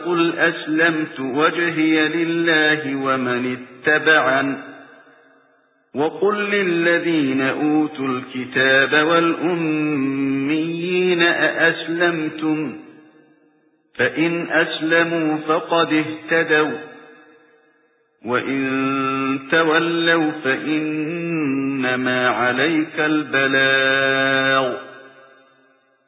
فقل أسلمت وجهي لله ومن اتبعن وقل للذين أوتوا الكتاب والأميين أأسلمتم فإن أسلموا فقد اهتدوا وإن تولوا فإنما عليك البلاغ